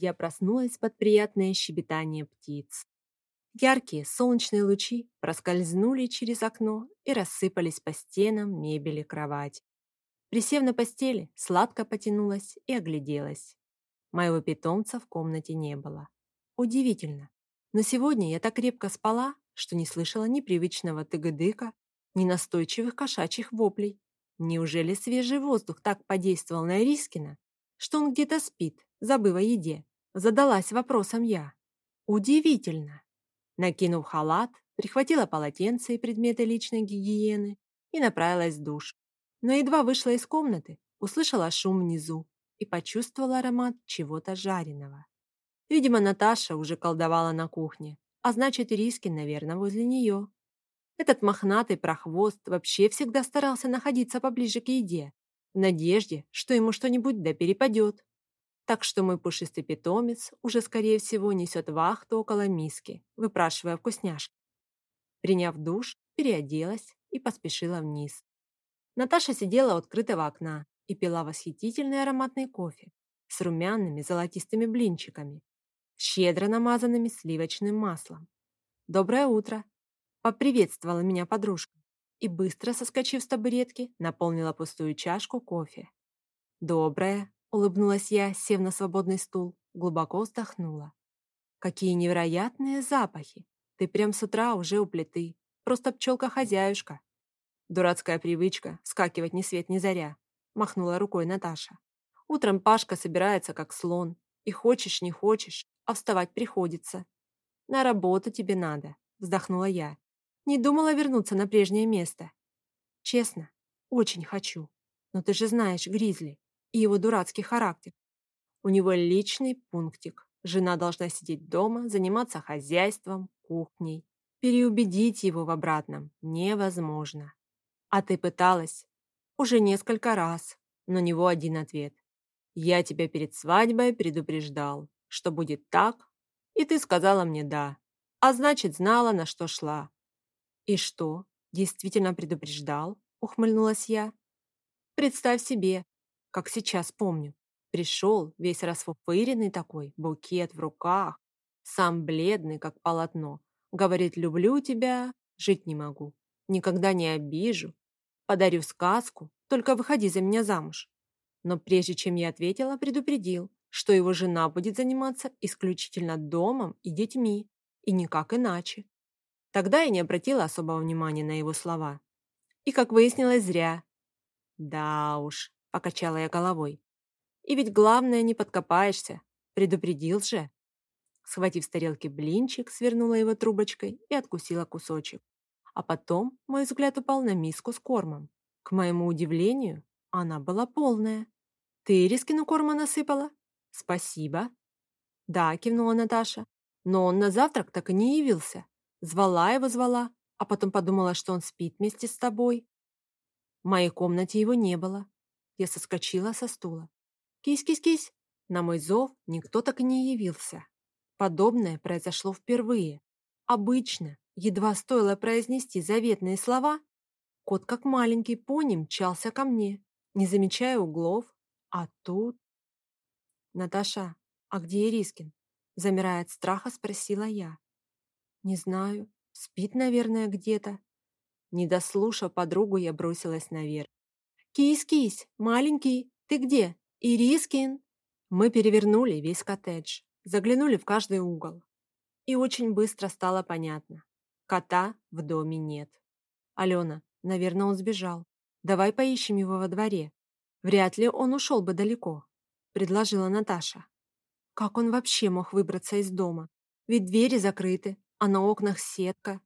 Я проснулась под приятное щебетание птиц. Яркие солнечные лучи проскользнули через окно и рассыпались по стенам, мебели, кровать. Присев на постели, сладко потянулась и огляделась. Моего питомца в комнате не было. Удивительно. Но сегодня я так крепко спала, что не слышала ни привычного тыгыдыка, ни настойчивых кошачьих воплей. Неужели свежий воздух так подействовал на Рискина, что он где-то спит, забыв о еде? Задалась вопросом я. Удивительно. Накинув халат, прихватила полотенце и предметы личной гигиены и направилась в душ. Но едва вышла из комнаты, услышала шум внизу и почувствовала аромат чего-то жареного. Видимо, Наташа уже колдовала на кухне, а значит, Рискин, наверное, возле нее. Этот мохнатый прохвост вообще всегда старался находиться поближе к еде, в надежде, что ему что-нибудь да перепадет. Так что мой пушистый питомец уже, скорее всего, несет вахту около миски, выпрашивая вкусняшки. Приняв душ, переоделась и поспешила вниз. Наташа сидела у открытого окна и пила восхитительный ароматный кофе с румяными золотистыми блинчиками, щедро намазанными сливочным маслом. «Доброе утро!» Поприветствовала меня подружка и, быстро соскочив с табуретки, наполнила пустую чашку кофе. «Доброе», — улыбнулась я, сев на свободный стул, глубоко вздохнула. «Какие невероятные запахи! Ты прям с утра уже у плиты. Просто пчелка-хозяюшка». Дурацкая привычка скакивать ни свет ни заря, махнула рукой Наташа. Утром Пашка собирается как слон, и хочешь не хочешь, а вставать приходится. На работу тебе надо, вздохнула я. Не думала вернуться на прежнее место. Честно, очень хочу. Но ты же знаешь Гризли и его дурацкий характер. У него личный пунктик. Жена должна сидеть дома, заниматься хозяйством, кухней. Переубедить его в обратном невозможно. А ты пыталась? Уже несколько раз, но него один ответ. Я тебя перед свадьбой предупреждал, что будет так, и ты сказала мне «да», а значит, знала, на что шла. «И что, действительно предупреждал?» — ухмыльнулась я. «Представь себе, как сейчас помню. Пришел, весь расфуфыренный такой, букет в руках, сам бледный, как полотно. Говорит, люблю тебя, жить не могу, никогда не обижу, подарю сказку, только выходи за меня замуж». Но прежде чем я ответила, предупредил, что его жена будет заниматься исключительно домом и детьми, и никак иначе. Тогда я не обратила особого внимания на его слова. И, как выяснилось, зря. «Да уж», — покачала я головой. «И ведь главное, не подкопаешься. Предупредил же». Схватив с тарелки блинчик, свернула его трубочкой и откусила кусочек. А потом мой взгляд упал на миску с кормом. К моему удивлению, она была полная. «Ты Ирискину корма насыпала?» «Спасибо». «Да», — кивнула Наташа. «Но он на завтрак так и не явился. Звала его, звала, а потом подумала, что он спит вместе с тобой. В моей комнате его не было. Я соскочила со стула. «Кись-кись-кись!» На мой зов никто так и не явился. Подобное произошло впервые. Обычно, едва стоило произнести заветные слова, кот как маленький пони мчался ко мне, не замечая углов, а тут... «Наташа, а где Ирискин?» Замирая от страха, спросила я. «Не знаю. Спит, наверное, где-то». Не дослушав подругу, я бросилась наверх. «Кись-кись, маленький, ты где? Ирискин?» Мы перевернули весь коттедж, заглянули в каждый угол. И очень быстро стало понятно. Кота в доме нет. «Алена, наверное, он сбежал. Давай поищем его во дворе. Вряд ли он ушел бы далеко», — предложила Наташа. Как он вообще мог выбраться из дома? Ведь двери закрыты, а на окнах сетка.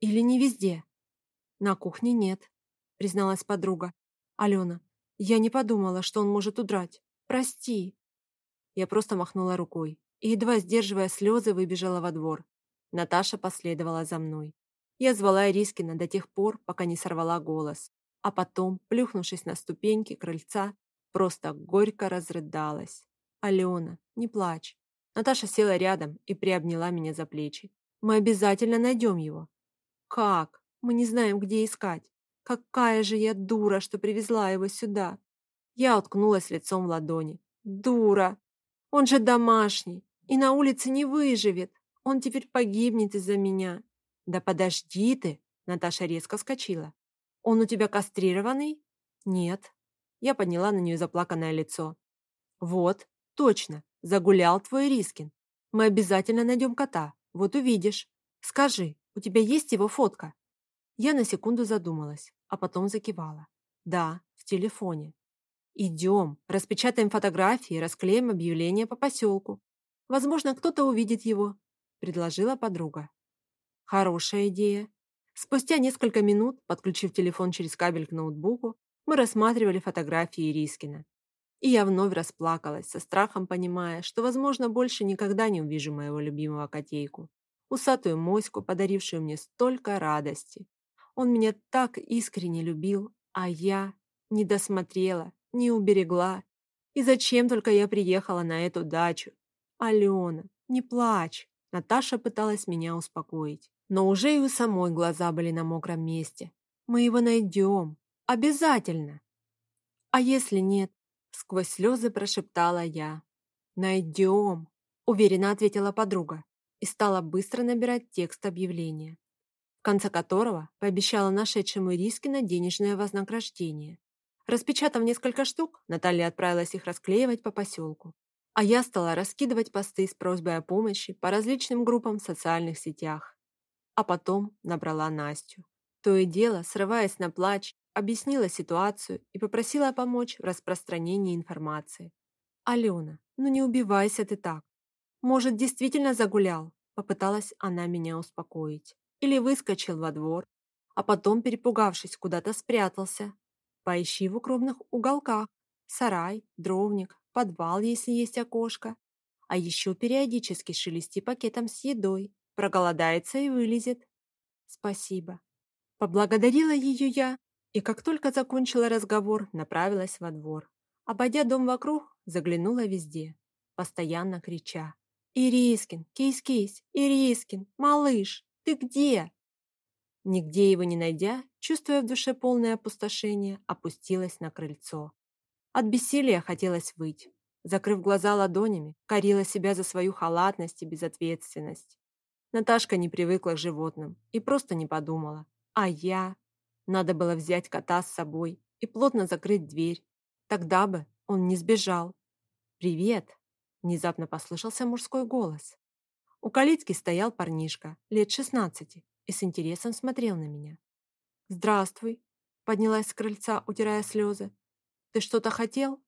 Или не везде? На кухне нет, призналась подруга. Алена, я не подумала, что он может удрать. Прости. Я просто махнула рукой и, едва сдерживая слезы, выбежала во двор. Наташа последовала за мной. Я звала Ирискина до тех пор, пока не сорвала голос, а потом, плюхнувшись на ступеньки крыльца, просто горько разрыдалась. «Алена, не плачь». Наташа села рядом и приобняла меня за плечи. Мы обязательно найдем его. Как? Мы не знаем, где искать. Какая же я дура, что привезла его сюда. Я уткнулась лицом в ладони. Дура! Он же домашний и на улице не выживет. Он теперь погибнет из-за меня. Да подожди ты, Наташа резко вскочила. Он у тебя кастрированный? Нет. Я подняла на нее заплаканное лицо. Вот, точно, загулял твой Рискин. Мы обязательно найдем кота, вот увидишь. Скажи, у тебя есть его фотка? Я на секунду задумалась, а потом закивала. Да, в телефоне. Идем, распечатаем фотографии, расклеим объявление по поселку. Возможно, кто-то увидит его, предложила подруга. Хорошая идея. Спустя несколько минут, подключив телефон через кабель к ноутбуку, мы рассматривали фотографии Рискина. И я вновь расплакалась, со страхом понимая, что, возможно, больше никогда не увижу моего любимого котейку. Усатую моську, подарившую мне столько радости. Он меня так искренне любил, а я не досмотрела, не уберегла. И зачем только я приехала на эту дачу? Алена, не плачь. Наташа пыталась меня успокоить. Но уже и у самой глаза были на мокром месте. Мы его найдем. Обязательно. А если нет? Сквозь слезы прошептала я. «Найдем», — уверенно ответила подруга и стала быстро набирать текст объявления, в конце которого пообещала нашедшему Рискина денежное вознаграждение. Распечатав несколько штук, Наталья отправилась их расклеивать по поселку, а я стала раскидывать посты с просьбой о помощи по различным группам в социальных сетях. А потом набрала Настю. То и дело, срываясь на плач, объяснила ситуацию и попросила помочь в распространении информации. «Алена, ну не убивайся ты так. Может, действительно загулял?» Попыталась она меня успокоить. Или выскочил во двор, а потом, перепугавшись, куда-то спрятался. Поищи в укромных уголках. Сарай, дровник, подвал, если есть окошко. А еще периодически шелести пакетом с едой. Проголодается и вылезет. Спасибо. Поблагодарила ее я и как только закончила разговор, направилась во двор. Обойдя дом вокруг, заглянула везде, постоянно крича. «Ирискин! Кейс-кейс! Ирискин! Малыш! Ты где?» Нигде его не найдя, чувствуя в душе полное опустошение, опустилась на крыльцо. От бессилия хотелось выть. Закрыв глаза ладонями, корила себя за свою халатность и безответственность. Наташка не привыкла к животным и просто не подумала. А я... Надо было взять кота с собой и плотно закрыть дверь. Тогда бы он не сбежал. «Привет!» – внезапно послышался мужской голос. У калитки стоял парнишка, лет шестнадцати, и с интересом смотрел на меня. «Здравствуй!» – поднялась с крыльца, утирая слезы. «Ты что-то хотел?»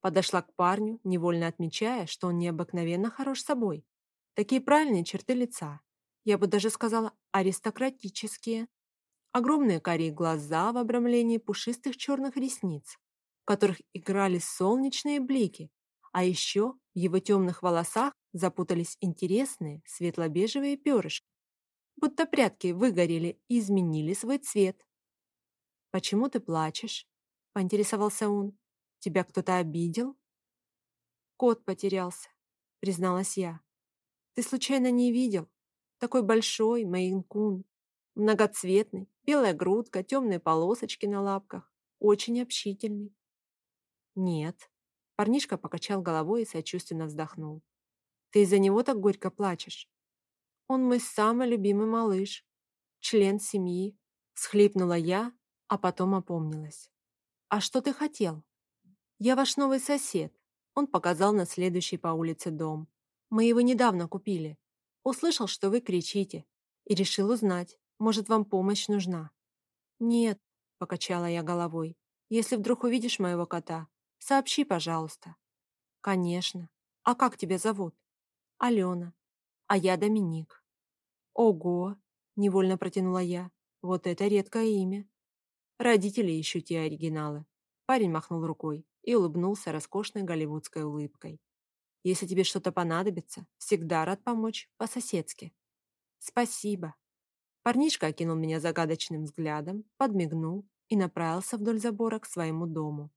Подошла к парню, невольно отмечая, что он необыкновенно хорош собой. Такие правильные черты лица. Я бы даже сказала, аристократические. Огромные карие глаза в обрамлении пушистых черных ресниц, в которых играли солнечные блики, а еще в его темных волосах запутались интересные светло-бежевые перышки, будто прятки выгорели и изменили свой цвет. «Почему ты плачешь?» – поинтересовался он. «Тебя кто-то обидел?» «Кот потерялся», – призналась я. «Ты случайно не видел? Такой большой мейн-кун, многоцветный, Белая грудка, темные полосочки на лапках. Очень общительный. Нет. Парнишка покачал головой и сочувственно вздохнул. Ты из-за него так горько плачешь. Он мой самый любимый малыш. Член семьи. Схлипнула я, а потом опомнилась. А что ты хотел? Я ваш новый сосед. Он показал на следующий по улице дом. Мы его недавно купили. Услышал, что вы кричите. И решил узнать, может, вам помощь нужна?» «Нет», — покачала я головой. «Если вдруг увидишь моего кота, сообщи, пожалуйста». «Конечно. А как тебя зовут?» «Алена. А я Доминик». «Ого!» — невольно протянула я. «Вот это редкое имя». Родители ищут те оригиналы. Парень махнул рукой и улыбнулся роскошной голливудской улыбкой. «Если тебе что-то понадобится, всегда рад помочь по-соседски». «Спасибо», Парнишка окинул меня загадочным взглядом, подмигнул и направился вдоль забора к своему дому.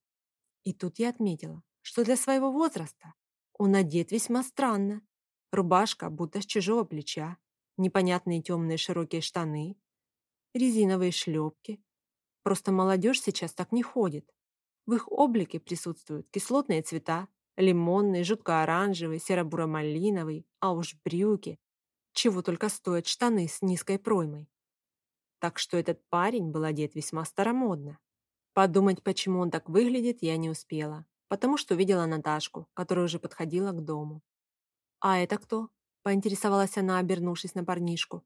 И тут я отметила, что для своего возраста он одет весьма странно. Рубашка будто с чужого плеча, непонятные темные широкие штаны, резиновые шлепки. Просто молодежь сейчас так не ходит. В их облике присутствуют кислотные цвета, Лимонный, жутко-оранжевый, серо-буро-малиновый, а уж брюки. Чего только стоят штаны с низкой проймой. Так что этот парень был одет весьма старомодно. Подумать, почему он так выглядит, я не успела, потому что увидела Наташку, которая уже подходила к дому. «А это кто?» – поинтересовалась она, обернувшись на парнишку.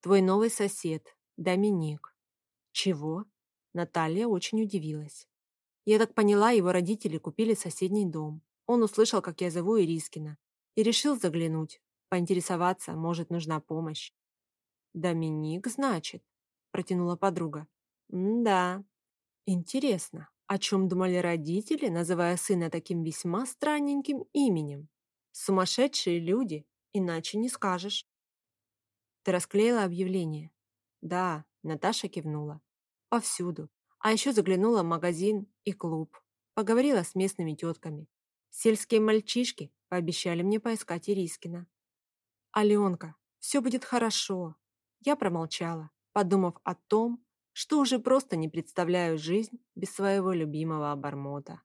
«Твой новый сосед, Доминик». «Чего?» Наталья очень удивилась. Я так поняла, его родители купили соседний дом. Он услышал, как я зову Ирискина, и решил заглянуть, поинтересоваться, может, нужна помощь. «Доминик, значит?» – протянула подруга. «Да. Интересно, о чем думали родители, называя сына таким весьма странненьким именем? Сумасшедшие люди, иначе не скажешь». «Ты расклеила объявление?» «Да», – Наташа кивнула. «Повсюду. А еще заглянула в магазин и клуб. Поговорила с местными тетками. Сельские мальчишки пообещали мне поискать Ирискина. «Аленка, все будет хорошо». Я промолчала, подумав о том, что уже просто не представляю жизнь без своего любимого обормота.